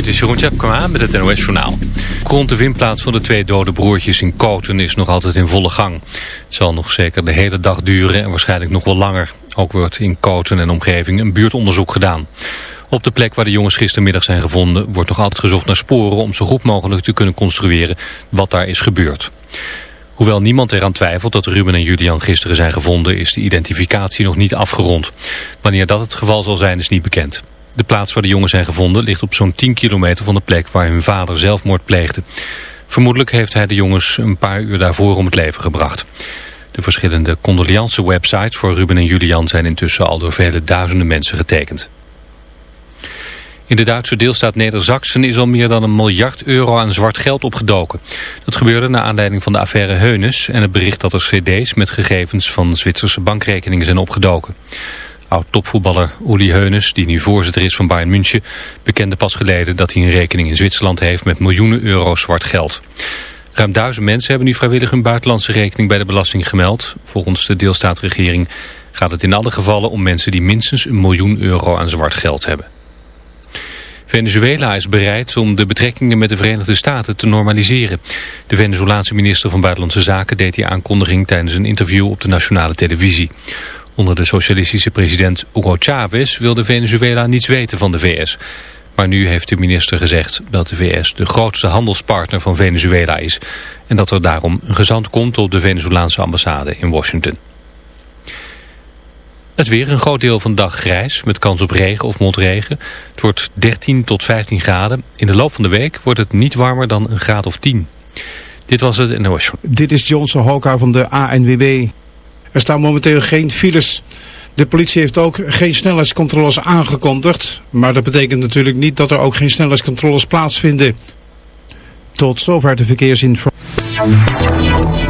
Dit is Jeroen Tjepkema met het NOS Journaal. Rond de vindplaats van de twee dode broertjes in Koten is nog altijd in volle gang. Het zal nog zeker de hele dag duren en waarschijnlijk nog wel langer. Ook wordt in Koten en omgeving een buurtonderzoek gedaan. Op de plek waar de jongens gistermiddag zijn gevonden... wordt nog altijd gezocht naar sporen om zo goed mogelijk te kunnen construeren wat daar is gebeurd. Hoewel niemand eraan twijfelt dat Ruben en Julian gisteren zijn gevonden... is de identificatie nog niet afgerond. Wanneer dat het geval zal zijn is niet bekend. De plaats waar de jongens zijn gevonden ligt op zo'n 10 kilometer van de plek waar hun vader zelfmoord pleegde. Vermoedelijk heeft hij de jongens een paar uur daarvoor om het leven gebracht. De verschillende condoleance-websites voor Ruben en Julian zijn intussen al door vele duizenden mensen getekend. In de Duitse deelstaat Neder-Zaksen is al meer dan een miljard euro aan zwart geld opgedoken. Dat gebeurde na aanleiding van de affaire Heunes en het bericht dat er cd's met gegevens van Zwitserse bankrekeningen zijn opgedoken. Oud-topvoetballer Uli Heunes, die nu voorzitter is van Bayern München, bekende pas geleden dat hij een rekening in Zwitserland heeft met miljoenen euro zwart geld. Ruim duizend mensen hebben nu vrijwillig hun buitenlandse rekening bij de belasting gemeld. Volgens de deelstaatregering gaat het in alle gevallen om mensen die minstens een miljoen euro aan zwart geld hebben. Venezuela is bereid om de betrekkingen met de Verenigde Staten te normaliseren. De Venezolaanse minister van Buitenlandse Zaken deed die aankondiging tijdens een interview op de nationale televisie. Onder de socialistische president Hugo Chavez wilde Venezuela niets weten van de VS. Maar nu heeft de minister gezegd dat de VS de grootste handelspartner van Venezuela is. En dat er daarom een gezant komt op de Venezolaanse ambassade in Washington. Het weer een groot deel van de dag grijs met kans op regen of motregen. Het wordt 13 tot 15 graden. In de loop van de week wordt het niet warmer dan een graad of 10. Dit was het NOS. Dit is Johnson Hoka van de ANWB. Er staan momenteel geen files. De politie heeft ook geen snelheidscontroles aangekondigd. Maar dat betekent natuurlijk niet dat er ook geen snelheidscontroles plaatsvinden. Tot zover de verkeersinformatie.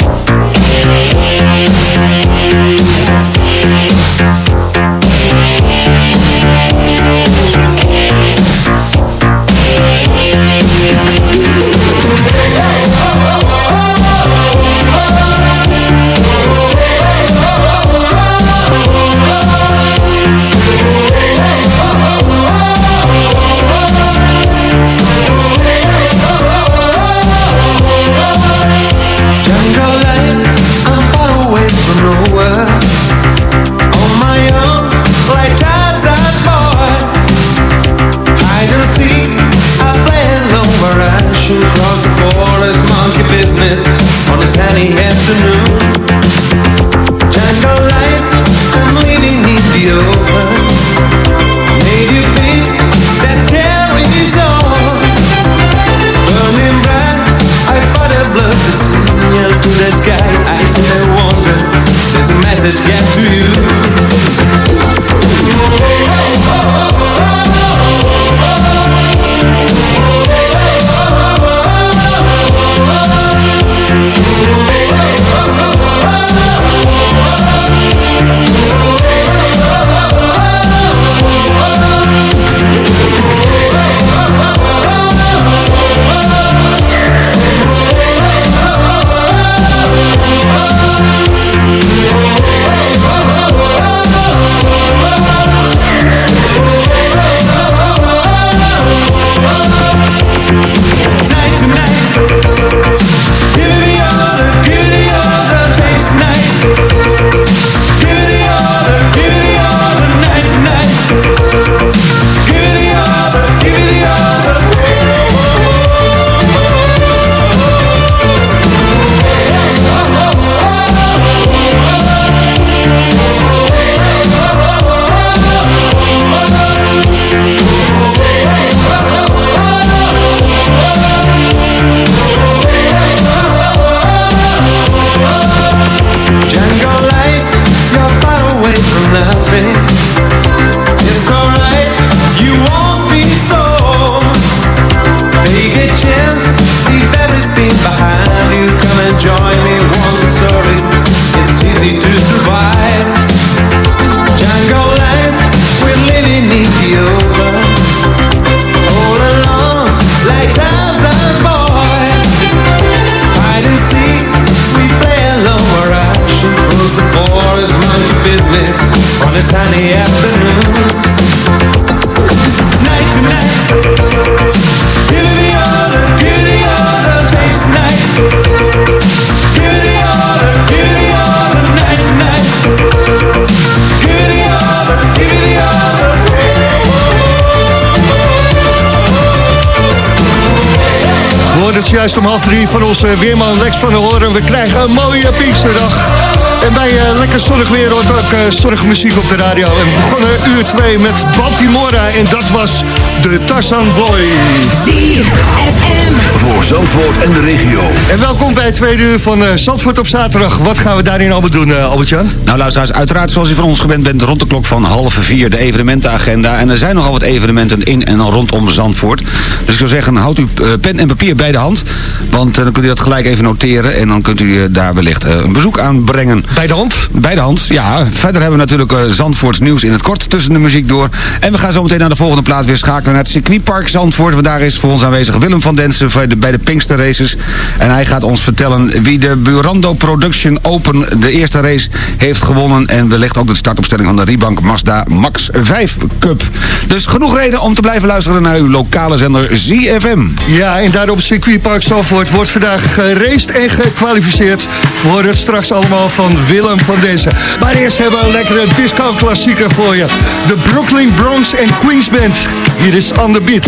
this sunny afternoon juist om half drie van onze weerman Lex van der Horen. We krijgen een mooie Pinksterdag. En bij uh, lekker zonnig weer hoort ook uh, zonnige muziek op de radio. En we begonnen uur 2 met Baltimora en dat was de Tarzan Boy. Voor Zandvoort en de regio. En welkom bij het tweede uur van uh, Zandvoort op zaterdag. Wat gaan we daarin allemaal doen, uh, Albert-Jan? Nou luisteraars, uiteraard zoals u van ons gewend bent... rond de klok van half vier de evenementenagenda. En er zijn nogal wat evenementen in en rondom Zandvoort. Dus ik zou zeggen, houd uw uh, pen en papier bij de hand. Want dan kunt u dat gelijk even noteren. En dan kunt u daar wellicht een bezoek aan brengen. Bij de hand? Bij de hand, ja. Verder hebben we natuurlijk uh, Zandvoorts nieuws in het kort tussen de muziek door. En we gaan zo meteen naar de volgende plaats weer schakelen naar het circuitpark Zandvoort. Want daar is voor ons aanwezig Willem van Densen bij de Pinkster Races. En hij gaat ons vertellen wie de Burando Production Open de eerste race heeft gewonnen. En wellicht ook de startopstelling van de Ribank Mazda Max 5 Cup. Dus genoeg reden om te blijven luisteren naar uw lokale zender ZFM. Ja, en daar op het circuitpark Zandvoort wordt vandaag geraced en gekwalificeerd. We horen het straks allemaal van Willem van Densen. Maar eerst hebben we een lekkere disco-klassieker voor je. De Brooklyn Bronx en Queens Band. Hier is On The Beat.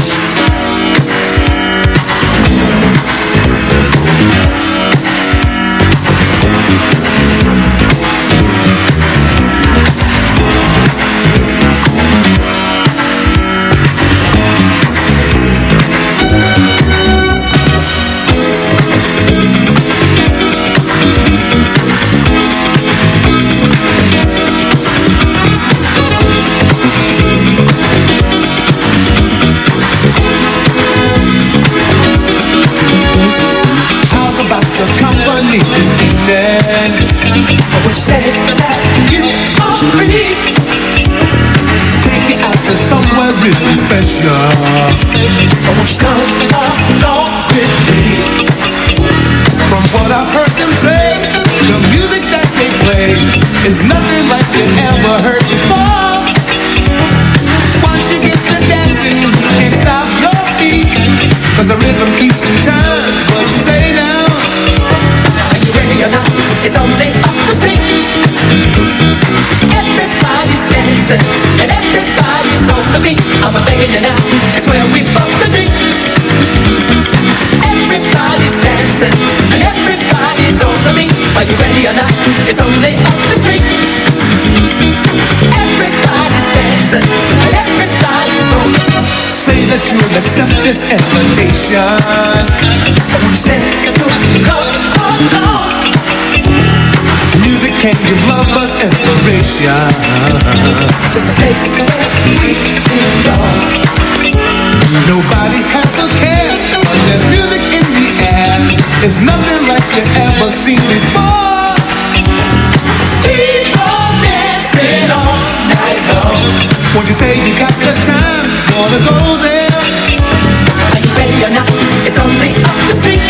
You got the time? Wanna go there? Are you ready or not? It's only up the street.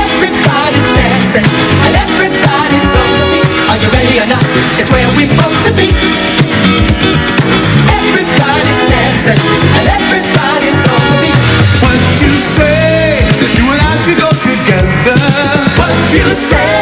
Everybody's dancing and everybody's on the beat. Are you ready or not? It's where we both to be. Everybody's dancing and everybody's on the beat. What you say? You and I should go together. What you say?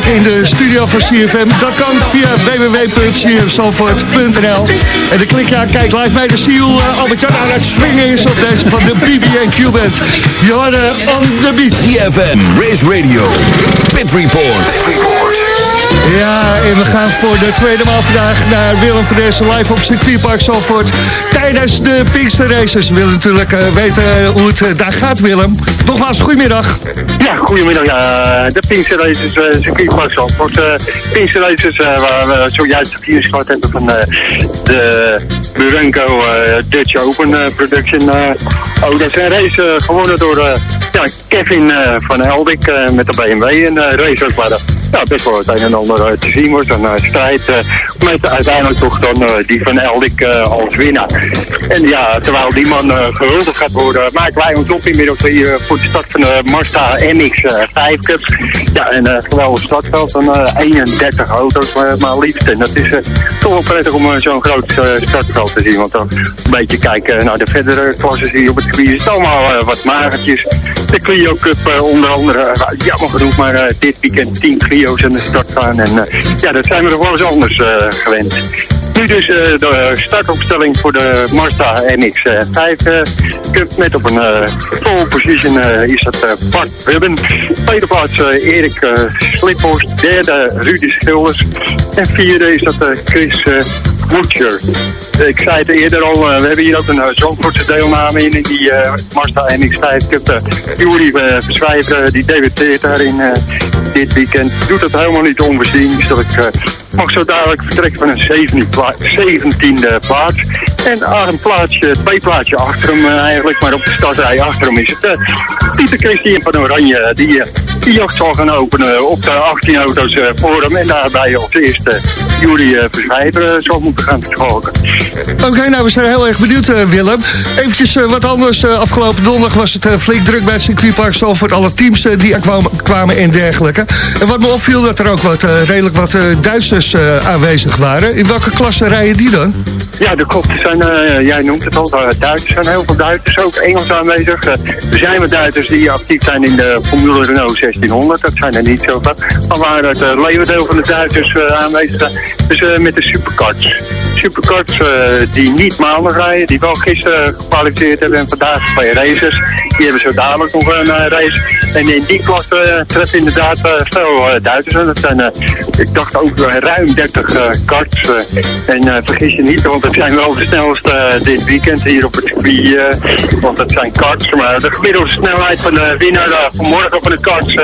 Kijken in de studio van CFM, dat kan via www.cfsalvoort.nl. En dan klik je kijk live bij de Seal. Uh, Albert-Jan aan het swingen is op deze van de BB&Q Band. Je hoorde on the beat. CFM, Race Radio, Pit Report. Ja, en we gaan voor de tweede maal vandaag naar Willem van Dessen live op circuitpark Zalvoort. Tijdens de Pinkster Races. We willen natuurlijk eh, weten hoe het eh, daar gaat, Willem. Nogmaals, goedemiddag. Ja, goedemiddag. De Pinkster Races, uh, circuitpark Zandvoort. Uh, Pinkster Races, waar we zojuist de vier gehad hebben van de Burenco Dutch Open Production. oh, dat is een race gewonnen door ja, Kevin van Eldik met de BMW. Een race ook ja, best wel het een en ander te zien was. Een strijd met uiteindelijk toch dan die van Eldik als winnaar. En ja, terwijl die man gehuldigd gaat worden, maken wij ons op inmiddels hier voor de start van de Mazda MX-5 Cup. Ja, en uh, geweldig startveld van uh, 31 auto's maar, maar liefst. En dat is toch wel prettig om zo'n groot startveld te zien. Want dan een beetje kijken naar de verdere klassen die op het gebied is allemaal wat magertjes. De Clio Cup onder andere, jammer genoeg, maar dit weekend 10 Clio's aan de start gaan. En ja, dat zijn we nog wel eens anders gewend. Nu dus uh, de startopstelling voor de Mazda MX-5 uh, Cup. Met op een uh, pole position is dat Bart Wibben. Tweede plaats Erik Sliphorst. Derde Rudy Schilders. En vierde is dat Chris Butcher. Ik zei het eerder al, we hebben hier ook een Zandvoortse deelname in, in die Mazda MX-5 Cup. Jury Verschrijver, die debuteert daarin dit weekend. Doet het helemaal niet onbezien. Dus dat ik mag zo dadelijk vertrekken van een 17e pla 17 plaats. En een plaatsje, twee plaatsje achter hem uh, eigenlijk, maar op de startrij achter hem is het uh, Pieter Christian van Oranje. Die, uh, die jacht zal gaan openen op de 18 auto's voor hem. En daarbij als eerste Jury Verschrijver zal moeten gaan verschalken. Oké, nou we zijn heel erg benieuwd Willem. Eventjes wat anders. afgelopen donderdag was het flink druk bij het circuitpark voor alle teams die er kwamen, kwamen en dergelijke. En wat me opviel dat er ook wat, redelijk wat Duitsers aanwezig waren. In welke klasse rijden die dan? Ja, de kop zijn, uh, jij noemt het al, uh, Duitsers zijn heel veel Duitsers, ook Engels aanwezig. Uh, er zijn wat Duitsers die actief zijn in de Formule Renault 1600, dat zijn er niet zoveel. Maar waar het uh, leeuwendeel van de Duitsers aanwezig zijn, dus met de supercars. Supercars die niet maandag rijden, die wel gisteren gekwalificeerd hebben en vandaag twee races. Die hebben zo dadelijk nog een race. En in die klasse treffen inderdaad veel Duitsers. Dat zijn, ik dacht ook ruim 30 karts. en vergis je niet, want het zijn wel de snelste dit weekend hier op het circuit. Want het zijn karts. Maar de gemiddelde snelheid van de winnaar vanmorgen van de karts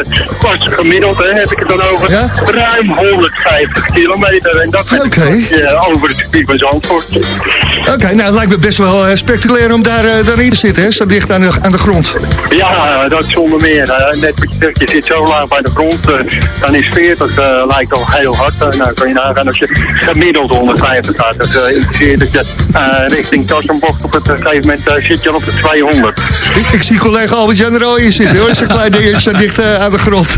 was gemiddeld, hè, heb ik het dan over, ja? ruim 150 kilometer. En dat okay. over het circuit van Zandvoort. Oké, okay, nou het lijkt me best wel spectaculair om daar, daarin te zitten, hè? zo dicht aan de, aan de grond. Ja, dat zonder meer. net wat je zegt, je zit zo laag bij de grond, dan is 40 lijkt al heel hard. nou kan je nagaan als je gemiddeld 150 gaat. Dat interesseert dat je uh, richting Tassenbocht op het gegeven moment uh, zit je al op de 200. Ik, ik zie collega Albert-Jan er al in zitten hoor, zo'n klein dingetje dicht uh, aan de grond.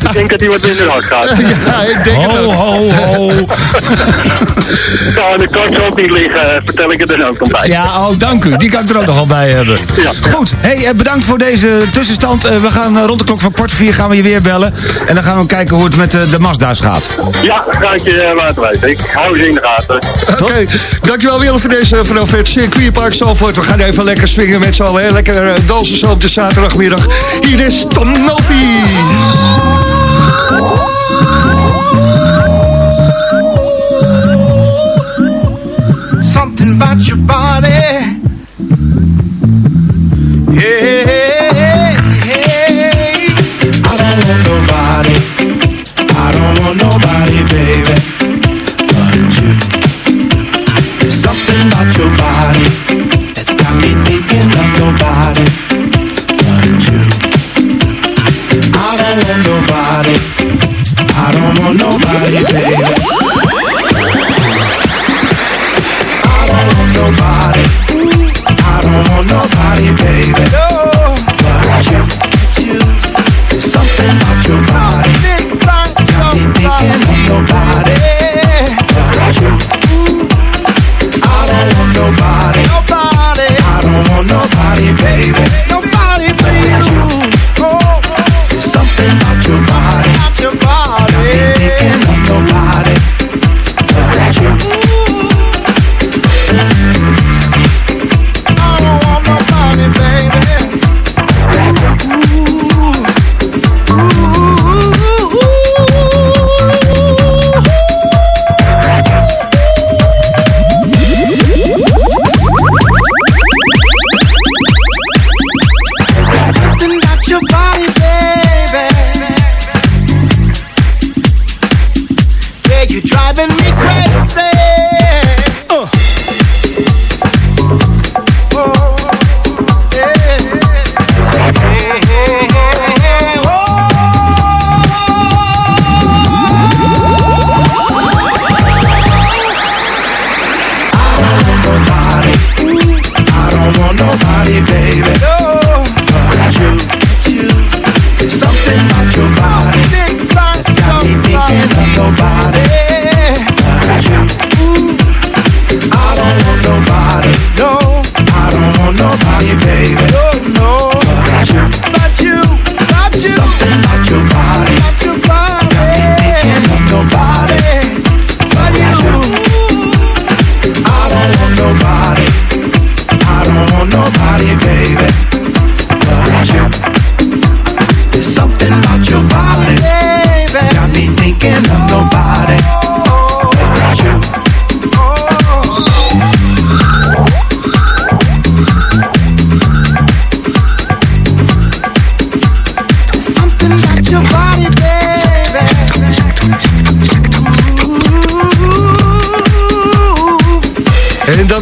ik denk dat hij wat minder hard gaat. ja, ik denk ho, het ook. Ho, ho, Nou, de kans zal ook niet liggen, vertel ik het er ook nog bij. Ja, oh, dank u. Die kan ik er ook nog al bij hebben. Ja. Goed, hey, bedankt voor deze tussenstand. we gaan rond de klok van kwart vier gaan we je weer bellen. En dan gaan we kijken hoe het met de Mazda's gaat. Ja, ga ik je laten weten. Ik hou ze in de gaten. Oké, okay. dankjewel Willem voor deze vanaf het circuitpark Zalvoort. We gaan even lekker swingen met z'n allen. Lekker uh, dansen zo op de zaterdagmiddag. Hier is Tom Novi. Something about your body. Yeah.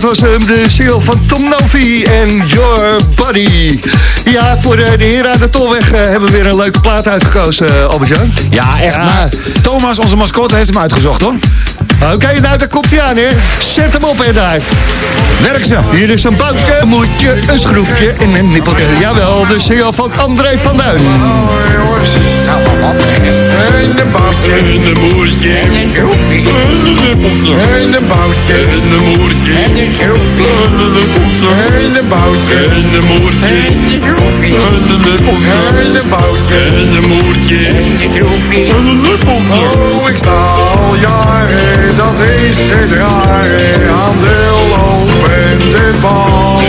Was hem, de single van Tom Novi en Your Body. Ja, voor de, de heren aan de Tolweg eh, hebben we weer een leuke plaat uitgekozen, uh, Albert-Jan. Ja, echt. Maar Thomas, onze mascotte, heeft hem uitgezocht hoor. Oké, nou daar komt hij aan, hè. Zet hem op en daar. Werk ze. Hier is een boutje, een moedje, een schroefje en een nippeltje. Jawel, de single van André van Duin. En een boutje, en een moertje, en een schroefje, en een nippeltje, en een boutje, en een moertje, en een schroefje, en een nippeltje, en een boutje, en een moertje, en een schroefje, en een nippeltje, en een boutje, en een moertje, en een schroefje, en een nippeltje. Oh, ik sta al jaren, dat is het rare, aan de lopende band.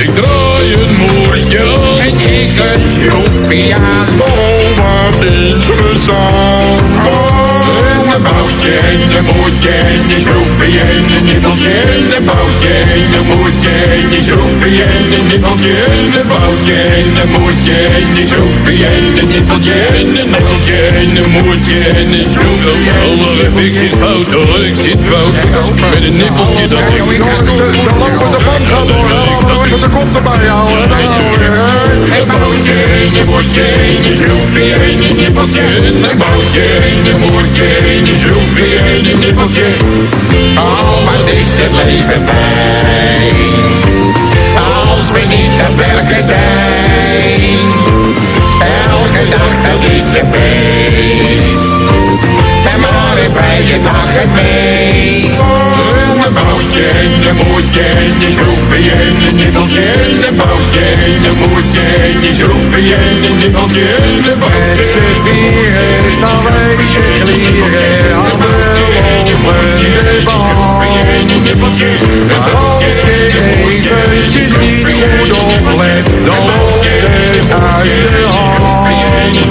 Ik draai een moertje en ik een schroefje aan. Oh, wat interessant. Boutje en een moertje en een schroefje en een nippeltje en een boutje en een moertje en een schroefje en een nippeltje en een boutje en een moertje en een schroefje en een nippeltje en een nippeltje en een moertje en een schroefje. Even, ik zit fout hoor, ik zit fout. Met een nippeltje dat ik... De lopende band gaat door, hè? De kop erbij houden. Een boutje en een moertje en een schroefje en een nippeltje en een boutje en een moertje en schroefje en een nippeltje. Oh, wat is het leven fijn. Als we niet het werken zijn. Elke dag dat is een feest. En maar een vrije dag het meest. Een boutje en een moertje en een schroefje en een nippeltje en een boutje en een moertje en een schroefje en een nippeltje en een boutje. Met z'n vieren staan wij te klieren aan de lopende band. Maar als je eventjes niet goed oplet, dan loopt het uit de hand.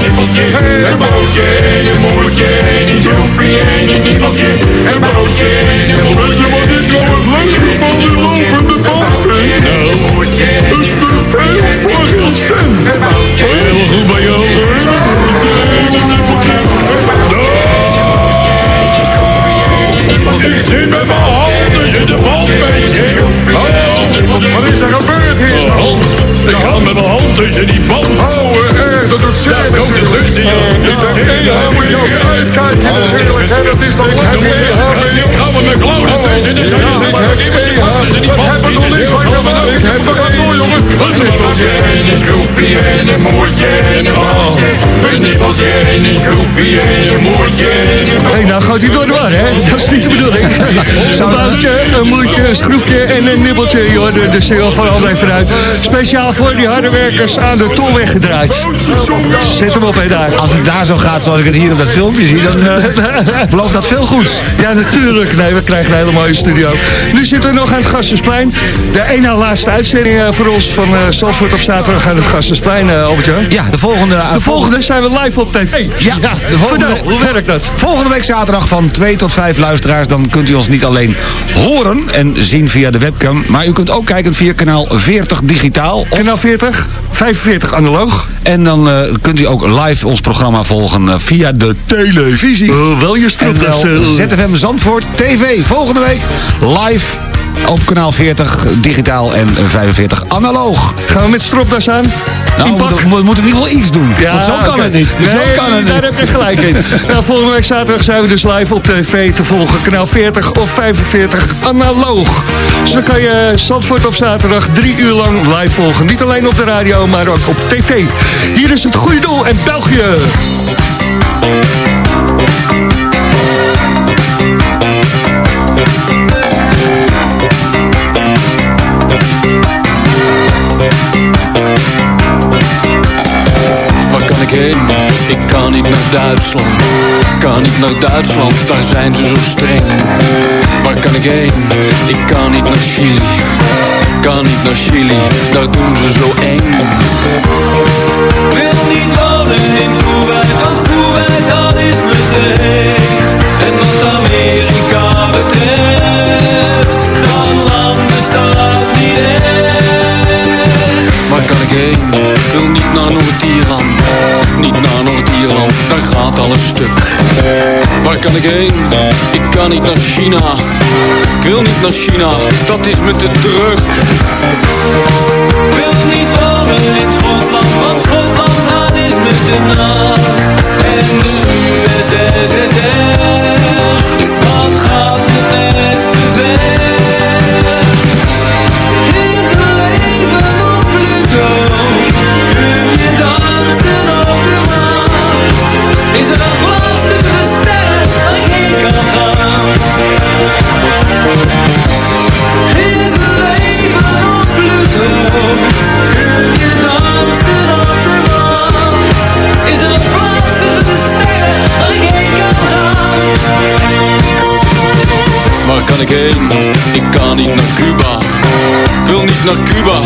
Een boutje en een moertje en een schroefje en een nippeltje. Een boutje en een moertje. Die lopende band vind? Nou, voor geen cent. Heel goed bij jou. Ik zit met mijn hand tussen de band, beetje. Oh, wat is er gebeurd hier? Ik ga met tussen die band. Oh, erg, dat doet zeer. Daar komt de tussen, ja. Ik denk, ja, moet je ook uitkijken. dat is toch leuk? Ik hou me met klauwen tussen de zon. Ik heb je hand tussen die banden. Ik heb er gaan door, jongen. Een nippeltje en een schroefje en een moertje en een bandje. Een nippeltje en een schroefje en een moertje en een Hé, nou gooit hij door de war, hè? Dat is niet de bedoeling. Een boutje, een moertje, een schroefje en een nibbeltje. Joh, de, de single van André vooruit. Speciaal voor die harde werkers aan de tolweg gedraaid. Zet hem op, hé, daar. Als het daar zo gaat zoals ik het hier op dat filmpje zie, dan eh, belooft dat veel goeds. Ja, natuurlijk. Nee, we krijgen een hele mooie studio. Nu zitten we nog aan het. De ene na laatste uitzending eh, voor ons van uh, Zandvoort op zaterdag aan het Gassersplein, uh, Albertje. Ja, de volgende... De volgende zijn we live op tv. Ja, de volgende, hoe werkt dat? Volgende week zaterdag van 2 tot 5 luisteraars. Dan kunt u ons niet alleen horen en zien via de webcam. Maar u kunt ook kijken via kanaal 40 digitaal. Of, Kanaal 40, 45 analoog. en dan eh, kunt u ook live ons programma volgen eh, via de televisie. Wel je eh. ZFM Zandvoort TV. Volgende week live op kanaal 40 digitaal en eh, 45 analoog. Gaan we met stropdas aan? Nou, In we moeten, we moeten in ieder geval iets doen. Ja, Want zo kan het niet. Nee, zo kan het daar niet. heb je gelijk in. nou, volgende week zaterdag zijn we dus live op tv te volgen. Kanaal 40 of 45 analoog. Dus dan kan je Zandvoort op zaterdag drie uur lang live volgen. Niet alleen op de radio, maar ook op tv. Hier is het goede doel en België. Ik kan niet naar Duitsland. Kan niet naar Duitsland, daar zijn ze zo streng. Waar kan ik heen? Ik kan niet naar Chili. Kan niet naar Chili, daar doen ze zo eng. Wil niet wonen in Kuwait, want Kuwait dat is me te heet. En wat Amerika betreft, dat land bestaat niet echt. Waar kan ik heen? Wil niet naar Noord-Ierland, niet naar Noord-Ierland, daar gaat alles stuk. Waar kan ik heen? Ik kan niet naar China, ik wil niet naar China, dat is me te druk. Ik wil niet wonen in Schotland, want Schotland dat is me te nat. En de USSR, dat gaat ik heen? Ik kan niet naar Cuba. Wil niet naar Cuba,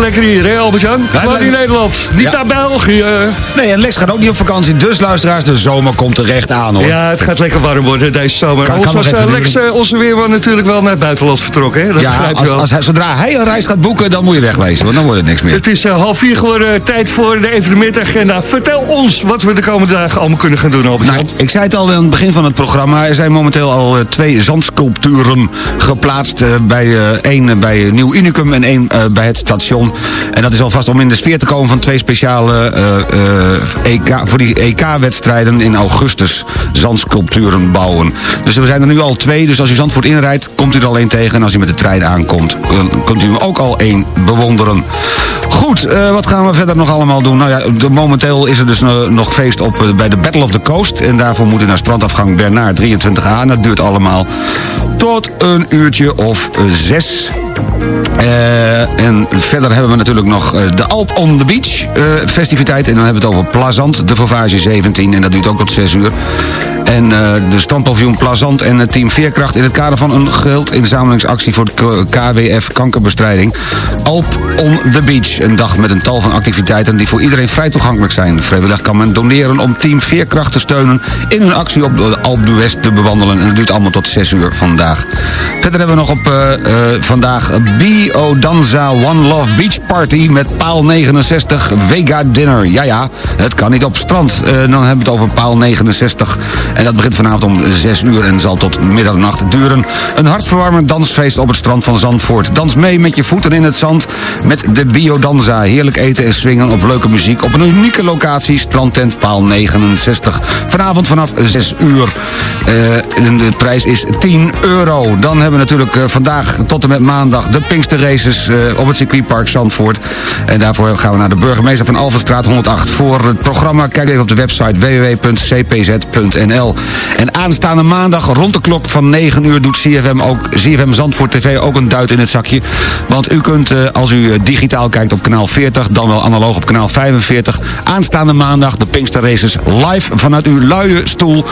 lekker hier, hè Albert-Jan? Gewoon in Nederland, niet Ja. naar België. Nee, en Lex gaat ook niet op vakantie. Dus luisteraars, de zomer komt terecht aan hoor. Ja, het gaat lekker warm worden deze zomer. Kan- kan was eh, Lex, eh, onze weerman, natuurlijk wel naar het buitenland vertrokken. Hè? Dat ja, als, als hij, zodra hij een reis gaat boeken, dan moet je wegwezen. Want dan wordt het niks meer. Het is eh, half vier geworden, tijd voor de evenementagenda. Vertel ons wat we de komende dagen allemaal kunnen gaan doen, Albert-Jan. Nou, ik zei het al aan het begin van het programma. Er zijn momenteel al twee zandsculpturen geplaatst. bij één bij Nieuw Unicum en één bij het station. En dat is alvast om in de sfeer te komen van twee speciale eh, eh, EK, voor die EK-wedstrijden in augustus zandsculpturen bouwen. Dus er zijn er nu al twee. Dus als u Zandvoort inrijdt, komt u er al één tegen. En als u met de trein aankomt, dan kunt u er ook al één bewonderen. Goed, eh, wat gaan we verder nog allemaal doen? Nou ja, momenteel is er dus eh, nog feest op, eh, bij de Battle of the Coast. En daarvoor moet u naar strandafgang Bernard 23A. En dat duurt allemaal tot een uurtje of eh, zes. Eh, en verder hebben we natuurlijk nog eh, de Alp on the Beach eh, festiviteit. En dan hebben we het over Plazant, de Vauvage 17. En dat duurt ook tot 6 uur. En eh, de strandpaviljoen Plazant en het team Veerkracht... in het kader van een geldinzamelingsactie voor de KWF kankerbestrijding. Alp on the Beach. Een dag met een tal van activiteiten die voor iedereen vrij toegankelijk zijn. Vrijwillig kan men doneren om team Veerkracht te steunen... in hun actie op de Alp d'Huez te bewandelen. En dat duurt allemaal tot 6 uur vandaag. Verder hebben we nog op eh, eh, vandaag B.O. Danza One Love Beach Party... met paal 69 Vega Dinner. Ja, ja, het kan niet op strand. Dan hebben we het over paal 69. En dat begint vanavond om 6 uur en zal tot middernacht duren. Een hartverwarmend dansfeest op het strand van Zandvoort. Dans mee met je voeten in het zand met de Biodanza. Heerlijk eten en swingen op leuke muziek op een unieke locatie. Strandtent paal 69. Vanavond vanaf 6 uur. Eh, de prijs is 10 euro. Dan hebben we natuurlijk eh, vandaag tot en met maandag de Pinkster Races eh, op het circuitpark Zandvoort. En daarvoor gaan we naar de burgemeester van Alvenstraat 108. Voor het programma kijk even op de website www.cpz.nl. En aanstaande maandag rond de klok van 9 uur doet CFM, ook, CFM Zandvoort TV ook een duit in het zakje. Want u kunt, eh, als u eh, digitaal kijkt op kanaal 40, dan wel analoog op kanaal 45... aanstaande maandag de Pinkster Races live vanuit uw luie stoel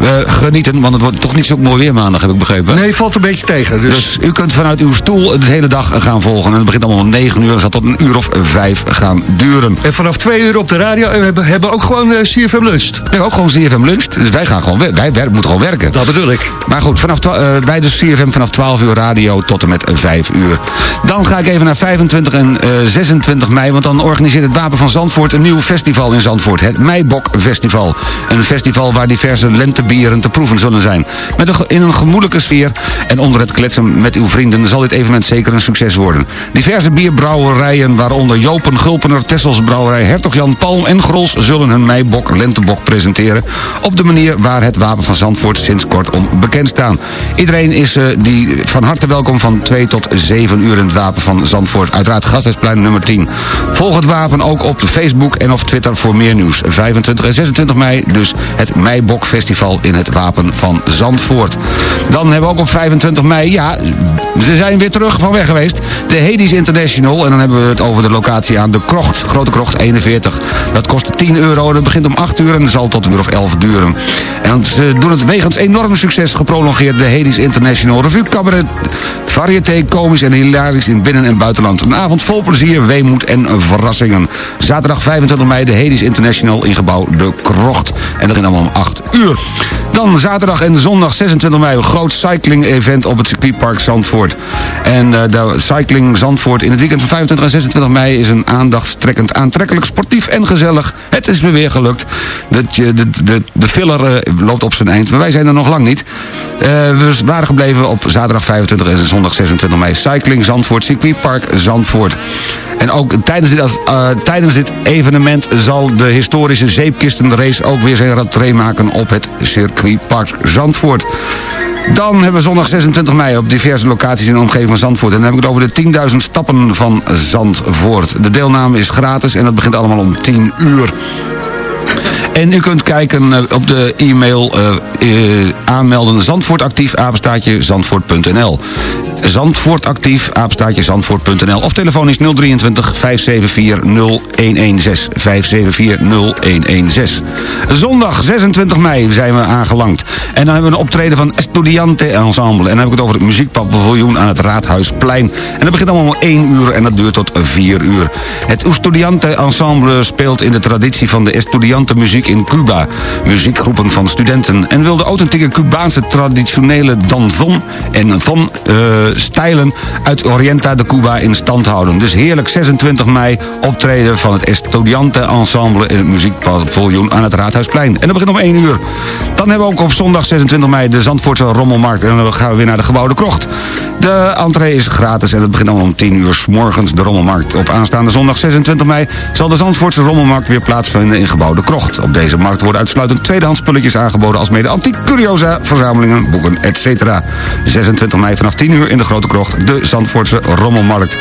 eh, genieten. Want het wordt toch niet zo mooi weer maandag, heb ik begrepen. Nee, valt een beetje tegen. Dus, Dus u kunt vanuit uw stoel de hele dag gaan volgen. En het begint allemaal om 9 uur en zal tot een uur of 5 gaan duren. en vanaf twee uur op de radio en we hebben, hebben ook gewoon eh, CFM Lunch. We hebben ook gewoon CFM lunch. Dus wij gaan gewoon wer- wij moeten gewoon werken. Dat bedoel ik. Maar goed, vanaf twa- eh, bij de CFM vanaf 12 uur radio tot en met 5 uur. Dan ga ik even naar 25 en eh, 26 mei. Want dan organiseert het Wapen van Zandvoort een nieuw festival in Zandvoort. Het Meibok Festival. Een festival waar diverse lentebieren te proeven zullen zijn. Met een, in een gemoedelijke sfeer en onder het kletsen met uw vrienden... zal dit evenement zeker een succes worden. Diverse bierbrouwerijen, waaronder Jopen, Gulpener, Tessels Brouwerij... Hertog Jan Palm en Grols zullen hun Meibok Lentebok presenteren... op de manier waar het Wapen van Zandvoort sinds kort om bekend staan. Iedereen is eh, die van harte welkom van 2 tot 7 uur in het Wapen van Zandvoort. Uiteraard Gasthuisplein nummer 10. Volg het Wapen ook op Facebook en op Twitter voor meer nieuws. 25 en 26 mei dus het Meibok Festival in het Wapen van Zandvoort. Dan hebben we ook op 25 mei, ja, ze zijn weer terug van weg geweest. De Hades International. En dan hebben we het over de locatie aan de Krocht. Grote Krocht 41. Dat kost 10 euro het begint om 8 uur en zal tot een uur of 11 duren. En ze doen het wegens enorm succes geprolongeerd. De Hades International Revue Cabaret. Variété, komisch en hilarisch in binnen- en buitenland. Een avond vol plezier, weemoed en verrassingen. Zaterdag 25 mei de Hades International in gebouw De Krocht. En dat begint allemaal om 8 uur. Dan zaterdag en zondag 26 mei een groot cycling-event op het circuitpark Zandvoort. En eh, de Cycling Zandvoort in het weekend van 25 en 26 mei is een aandachtstrekkend, aantrekkelijk, sportief en gezellig. Het is me weer gelukt. De, de, de, de filler eh, loopt op zijn eind, maar wij zijn er nog lang niet. Eh, we waren gebleven op zaterdag 25 en zondag 26 mei. Cycling Zandvoort, circuitpark Zandvoort. En ook tijdens dit, eh, tijdens dit evenement zal de historische zeepkistenrace ook weer zijn rentree maken op het circuitpark Zandvoort. Dan hebben we zondag 26 mei op diverse locaties in de omgeving van Zandvoort. En dan heb ik het over de 10.000 stappen van Zandvoort. De deelname is gratis en dat begint allemaal om 10 uur. En u kunt kijken eh, op de e-mail eh, aanmelden Zandvoort actief, apenstaatje zandvoort.nl. Zandvoort actief, apenstaatje zandvoort.nl. Of telefoon is 023 574 0116. 574 0116. Zondag 26 mei zijn we aangelangd. En dan hebben we een optreden van Estudiante Ensemble. En dan heb ik het over het muziekpaviljoen aan het Raadhuisplein. En dat begint allemaal om 1 uur en dat duurt tot 4 uur. Het Estudiante Ensemble speelt in de traditie van de Estudiante muziek in Cuba. Muziekgroepen van studenten. En wil de authentieke Cubaanse traditionele danzon en thon eh, stijlen uit Orienta de Cuba in stand houden. Dus heerlijk 26 mei optreden van het Estudiante Ensemble in het muziekpaviljoen aan het Raadhuisplein. En dat begint om 1 uur. Dan hebben we ook op zondag 26 mei de Zandvoortse Rommelmarkt. En dan gaan we weer naar de Gebouwde Krocht. De entree is gratis en het begint dan om 10 uur s morgens de Rommelmarkt. Op aanstaande zondag 26 mei zal de Zandvoortse Rommelmarkt weer plaatsvinden in Gebouwde Krocht. Op deze markt worden uitsluitend tweedehands spulletjes aangeboden... als mede antiek curiosa, verzamelingen, boeken, etc. 26 mei vanaf 10 uur in de Grote Krocht, de Zandvoortse Rommelmarkt.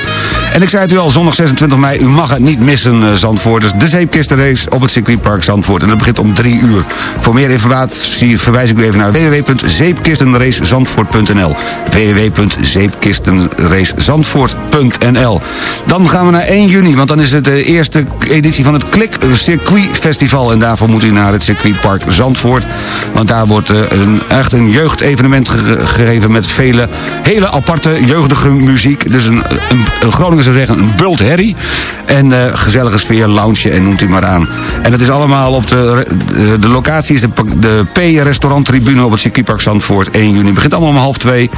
En ik zei het u al, zondag 26 mei, u mag het niet missen, eh, Zandvoorters. De zeepkistenrace op het circuitpark Zandvoort. En dat begint om 3 uur. Voor meer informatie verwijs ik u even naar www.zeepkistenracezandvoort.nl www.zeepkistenracezandvoort.nl Dan gaan we naar 1 juni, want dan is het de eerste editie van het Klik Circuit Festival. En daarvoor moet u naar het circuitpark Zandvoort. Want daar wordt eh, een, echt een jeugdevenement ge- gegeven met vele hele aparte jeugdige muziek. Dus een, een, een Groningen zou zeggen een bult herrie. En eh, gezellige sfeer, lounge en noemt u maar aan. En dat is allemaal op de, de, de locatie is de, de P-restaurant tribune op het circuitpark Zandvoort. 1 juni begint allemaal om half twee.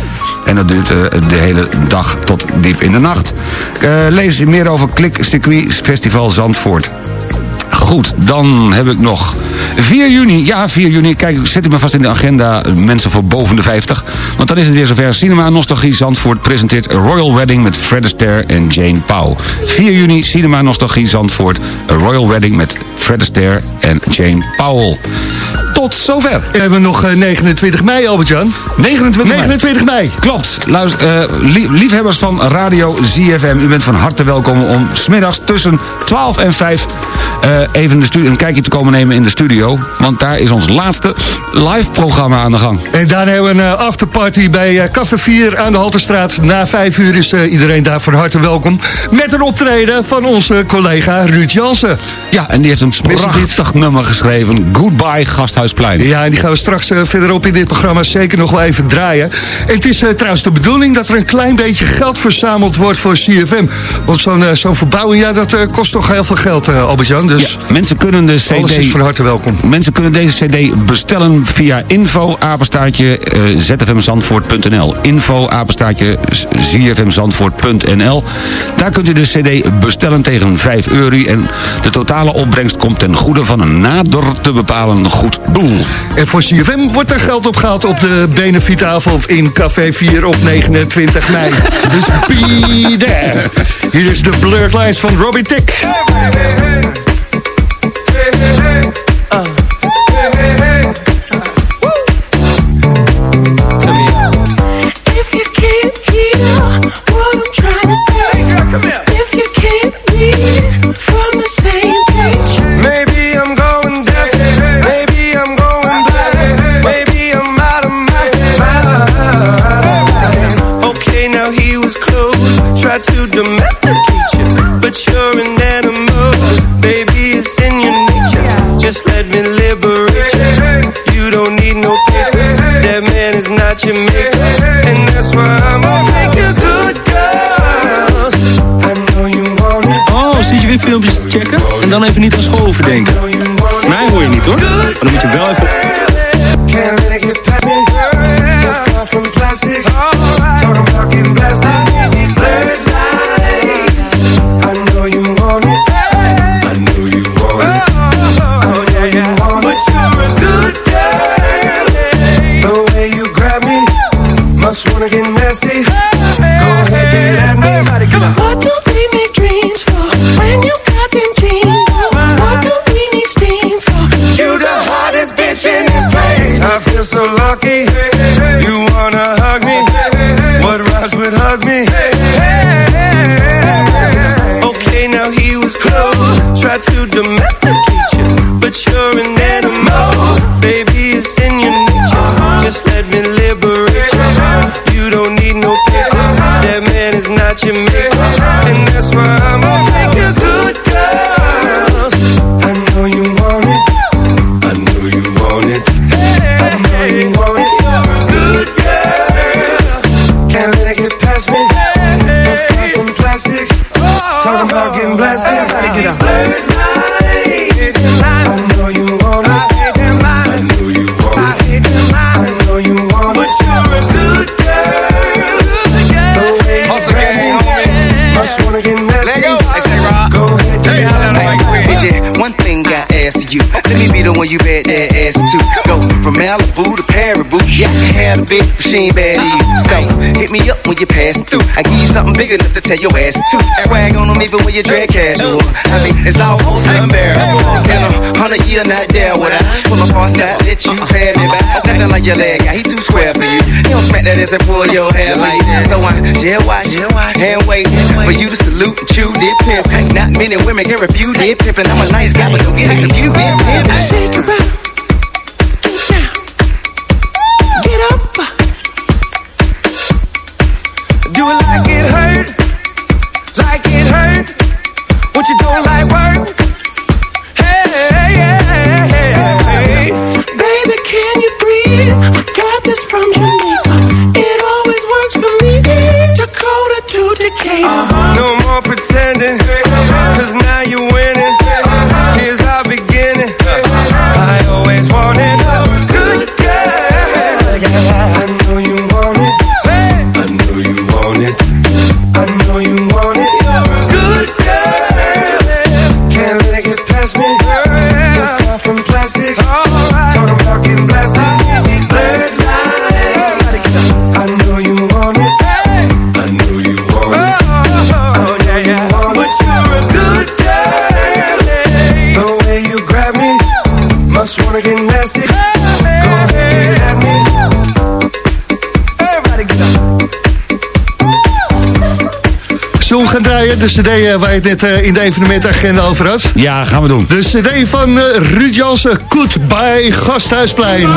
En dat duurt eh, de hele dag tot diep in de nacht. Eh, lees meer over Klik Circuit Festival Zandvoort. Goed, dan heb ik nog 4 juni. Ja, 4 juni. Kijk, zet u maar vast in de agenda, mensen voor boven de 50. Want dan is het weer zover. Cinema Nostalgie Zandvoort presenteert Royal Wedding met Fred Astaire en Jane Pauw. 4 juni, Cinema Nostalgie Zandvoort. Royal Wedding met Fred Astaire en Jane Powell. Tot zover. We hebben nog eh, 29 mei, Albert-Jan. 29 mei. 29 mei. Klopt. Luister, eh, lie- liefhebbers van Radio ZFM, u bent van harte welkom om smiddags tussen 12 en 5 eh, even een kijkje te komen nemen in de studio. Want daar is ons laatste live programma aan de gang. En daarna hebben we een eh, afterparty bij eh, Café 4 aan de Halterstraat. Na 5 uur is eh, iedereen daar van harte welkom. Met een optreden van onze collega Ruud Jansen. Ja, en die heeft een prachtig nummer geschreven. Goodbye Gasthuisplein. Ja, en die gaan we straks eh, verderop in dit programma zeker nog wel even draaien. En het is eh, trouwens de bedoeling dat er een klein beetje geld verzameld wordt voor CFM. Want zo'n eh, zo'n verbouwing, ja, dat kost toch heel veel geld, Albert-Jan. Dus Mensen kunnen de cd... alles is van harte welkom. Mensen kunnen deze cd bestellen via info apenstaartje zfmzandvoort.nl info apenstaartje zfmzandvoort.nl Daar kunt u de cd bestellen tegen 5 euro en de totale opbrengst komt ten goede van een nader te bepalen goed En voor CFM wordt er geld opgehaald op de benefietavond in Café 4 op 29 mei. dus be there. Hier is de Blurred Lines van Robbie Tick. Dan even niet aan school over denken. Mij hoor je niet hoor. Maar dan moet je wel even... Can't let it get past me. No far from plastic. Talking about getting blasted. Blurred lines. I know you want it. I know you want it. Oh yeah, you want it. But you're a good girl. The way you grab me, must wanna get nasty. Go ahead, get at me. What do we need dreams talkie. You wanna hug me? What rhymes would hug me? Okay, now he was close. Tried to domesticate you, but you're an animal. Baby, it's in your nature. Just let me liberate you. You don't need no papers. That man is not your maker, and that's why I'm. I had a big bad either. So hit me up when you pass through. I give you something big enough to tell your ass to. Swag on them even when you drag casual. I mean, it's almost unbearable. In a hundred year not there would I pull up on side, let you pay me back. Nothing like your leg guy, he too square for you. He don't smack that ass and pull your hair like that. So I jail watch, hand wait for you to salute and chew dip pimp. Not many women can refuse dip pimpin'. I'm a nice guy, but don't get it confused. Pimp. Shake it up. De cd eh, waar je het net eh, in de evenementagenda over had. Ja, gaan we doen. De cd van eh, Ruud Jansen, Goodbye Gasthuisplein.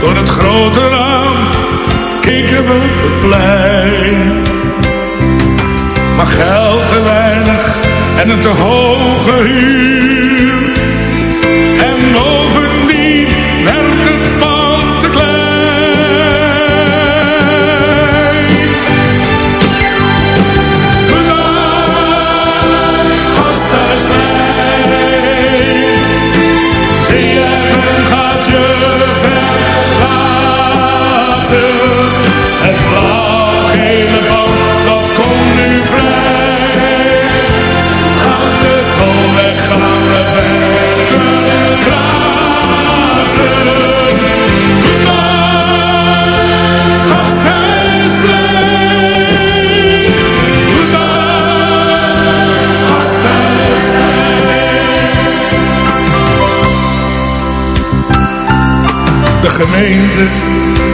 Door het grote raam keken we het plein. Maar geld te weinig en een te hoge huur.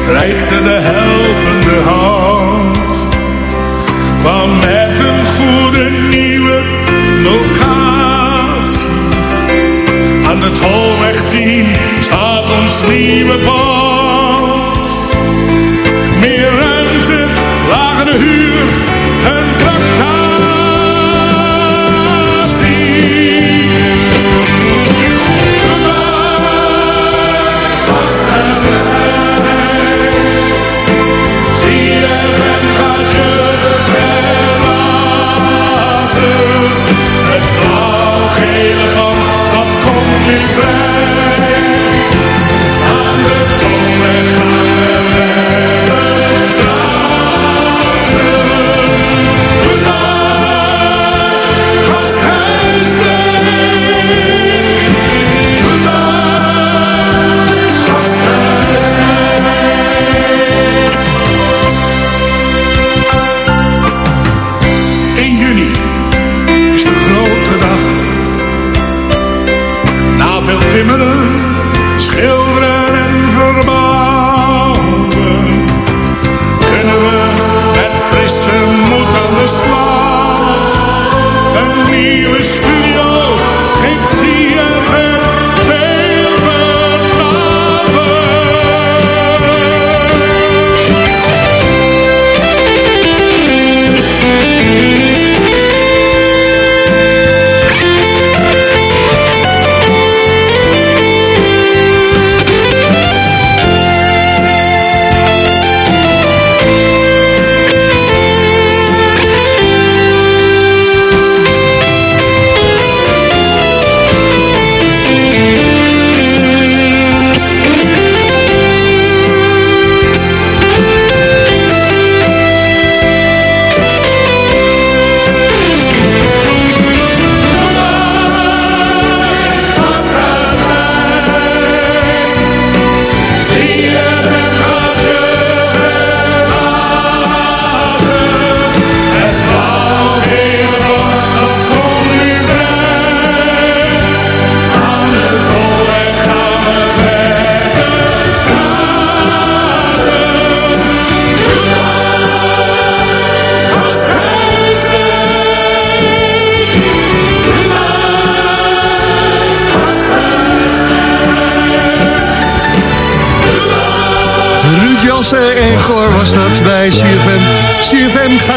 Reikte de helpende hand. Kwam met een goede nieuwe locatie. Aan de tolweg 10 staat ons nieuwe pand.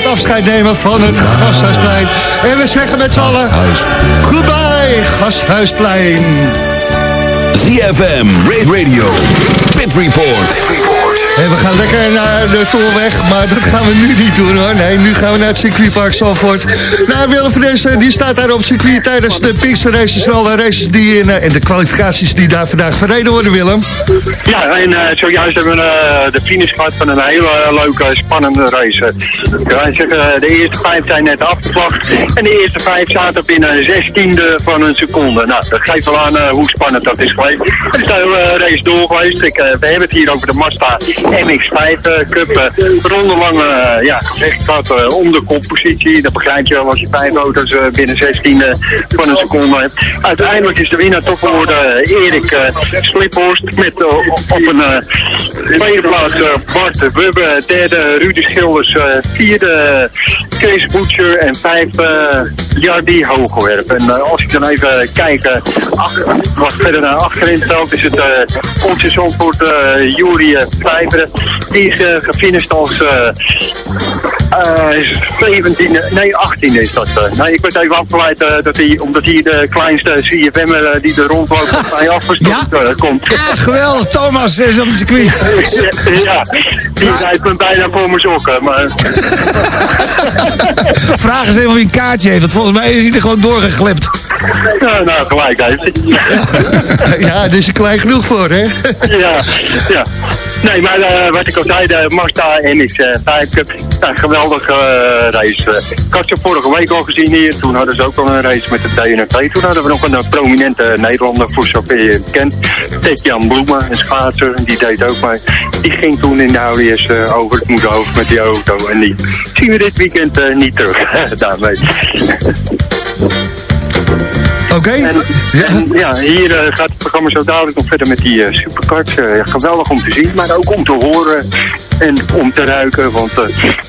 Afscheid nemen van het Gasthuisplein. En we zeggen met z'n allen... Goodbye, Gasthuisplein. ZFM, Radio, Pit Report. We gaan lekker naar de Tolweg, maar dat gaan we nu niet doen hoor. Nee, nu gaan we naar het circuitpark Zalvoort. Nou, Willem van die staat daar op circuit tijdens de Pinkster races en alle races die in, eh, de kwalificaties die daar vandaag verreden worden, Willem. Ja, en eh, zojuist hebben we eh, de finish gehad van een hele leuke, spannende race. Zeggen, de eerste vijf zijn net afgevlacht en de eerste vijf zaten binnen een zestiende van een seconde. Nou, dat geeft wel aan hoe spannend dat is geweest. Het is de hele race door geweest. Ik, we hebben het hier over de Mazda MX-5 eh, Cup. Uh, rondelang eh, ja, gevecht eh, om de koppositie. Dat begrijp je wel als je vijf auto's eh, binnen zestiende van een seconde hebt. Uiteindelijk is de winnaar toch geworden eh, Erik eh, Sliphorst met eh, op een eh, tweede plaats eh, Bart Wubbe, derde Rudy Schilders, eh, vierde Kees Boetscher en vijf uh, Jardi Hoogwerp. En eh, als ik dan even kijk, eh, ach- wat verder naar achterin stelt, is het uh, onze Zandvoort uh, Juri Vijveren. Die is gefinished als uh, uh, is het 17, nee 18 is dat. eh. nee, ik werd even afgeleid eh, dat hij, omdat hij de kleinste CFM uh, die er rondloopt op mij afgestopt eh, komt. Ja, geweldig. Thomas is op het circuit. ja, die rijdt me bijna voor mijn sokken. Maar Vraag eens even wie een kaartje heeft, want volgens mij is hij er gewoon doorgeglipt. ja, nou, gelijk heeft hij. ja, daar is er klein genoeg voor, hè? ja, ja. Nee, maar eh, wat ik al zei, de Mazda MX-5 Cup, ja, geweldige eh, race. Eh, ik had ze vorige week al gezien hier, toen hadden ze ook al een race met de DNF. Toen hadden we nog een eh, prominente Nederlander, voor zover je kent, Ted-Jan Bloemen, een schaatser, die deed ook mee. Die ging toen in de Audi's eh, over het moederhoofd met die auto en die zien we dit weekend eh, niet terug, daarmee. Oké. Ja, hier eh, gaat programma zo dadelijk nog verder met die eh, supercards. Eh, geweldig om te zien, maar ook om te horen en om te ruiken. Want eh,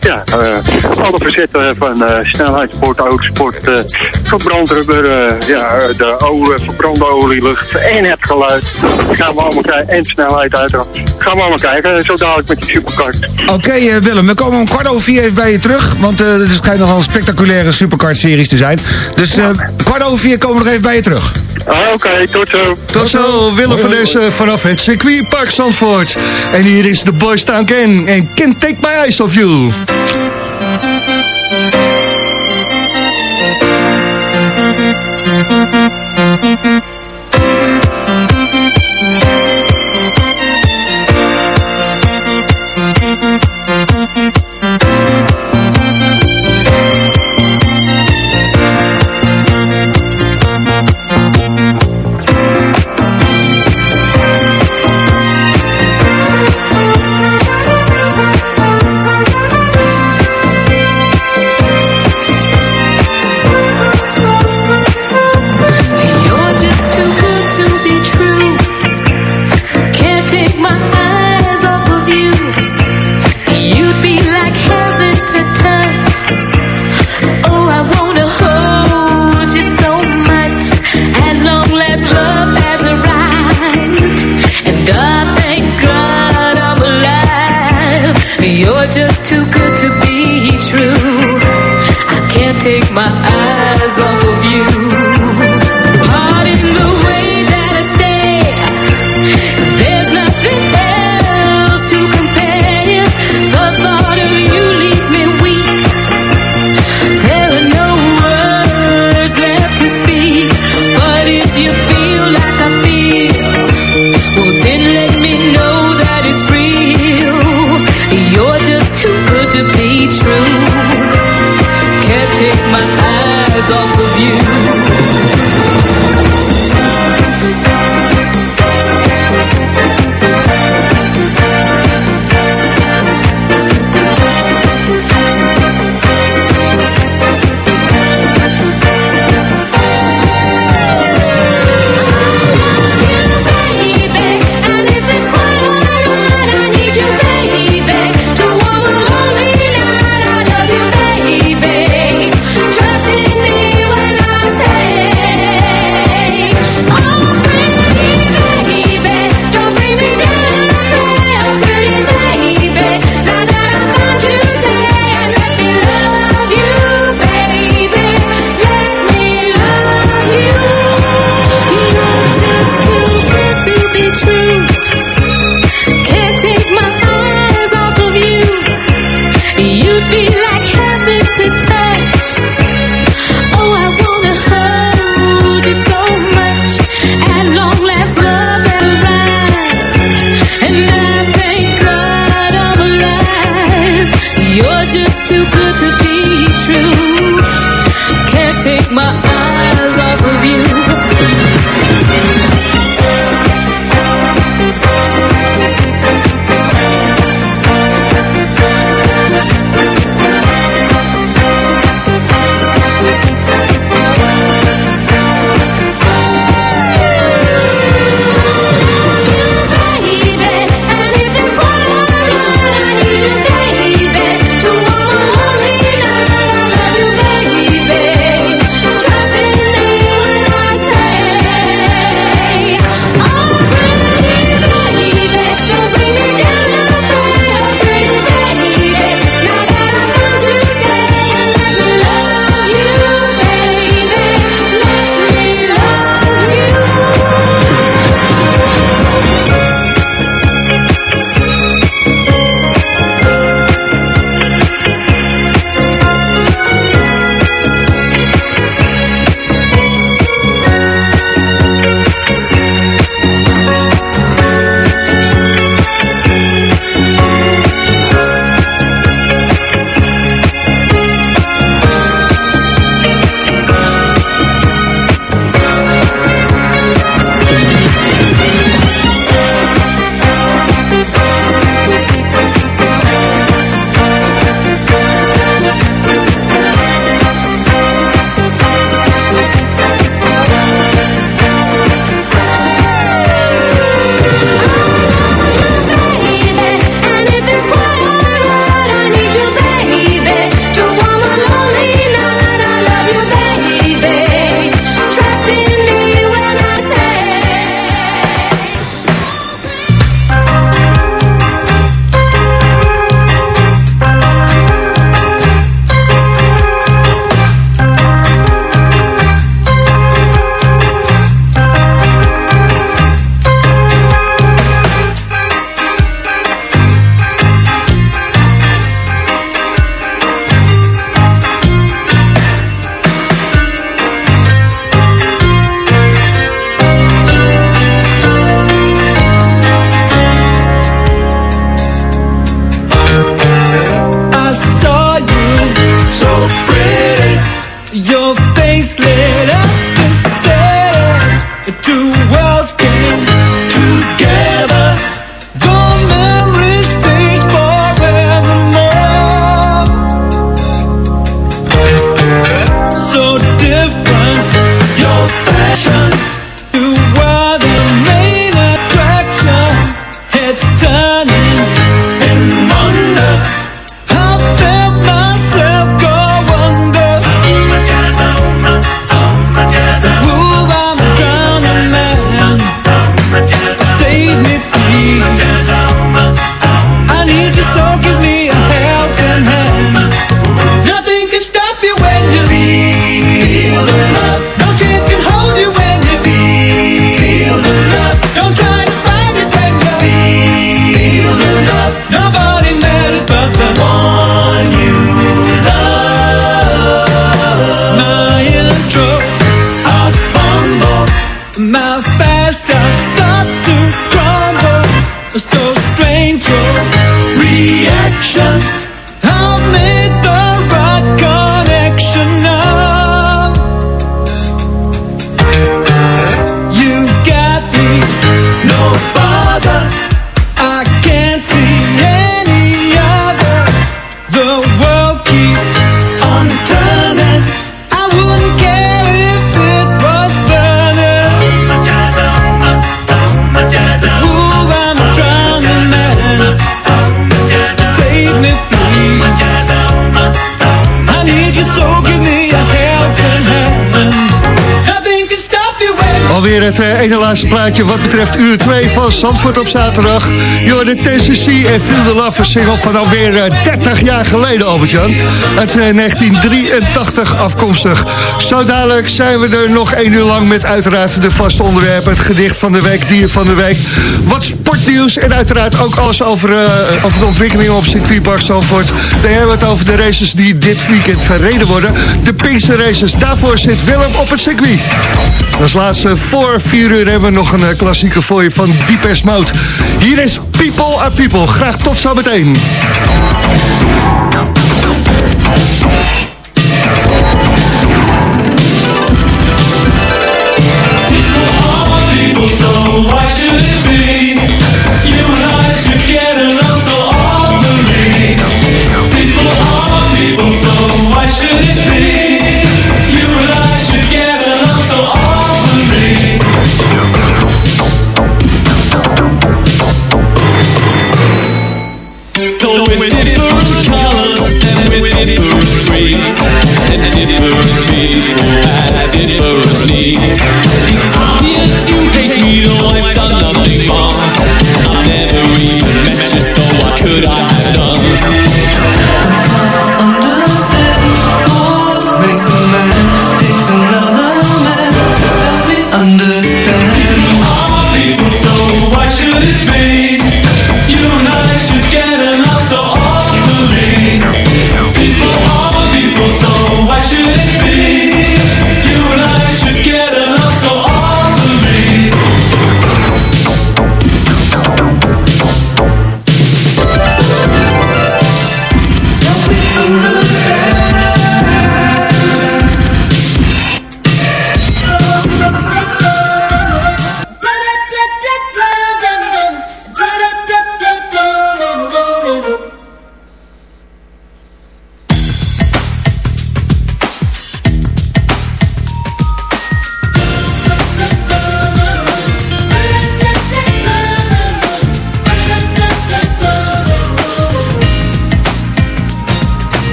ja, eh, alle facetten van eh snelheidssport, autosport, verbrandrubber, ja, de olie, verbrande olielucht en het geluid. Dat gaan we allemaal kijken. En snelheid uiteraard. Gaan we allemaal kijken, zo dadelijk met die supercards. Oké Willem, we komen om kwart over vier even bij je terug. Want het schijnt nogal een spectaculaire supercard-series te zijn. Dus kwart over vier komen we nog even bij je terug. Ah, Oké, tot zo. Tot zo, Willem van vanaf het circuitpark Zandvoort. En hier is de Boys Town Ken en Can't Take My Eyes Off You. Take my eyes off of you. Of plaatje wat betreft uur 2 van Zandvoort op zaterdag. Joh, de TCC en Feel the Love, single van alweer eh, 30 jaar geleden, Albert-Jan. Uit eh, 1983 afkomstig. Zo dadelijk zijn we er nog één uur lang met uiteraard de vaste onderwerpen. Het gedicht van de week, dier van de week. Wat sportnieuws en uiteraard ook alles over, eh, over de ontwikkelingen op circuitpark Zandvoort. Dan hebben we het over de races die dit weekend verreden worden. De Pinkster Races, daarvoor zit Willem op het circuit. Als laatste voor vier uur hebben we nog een eh, klassieker voor je van Deepest Mode. Hier is People are People. Graag tot zo meteen. Yeah.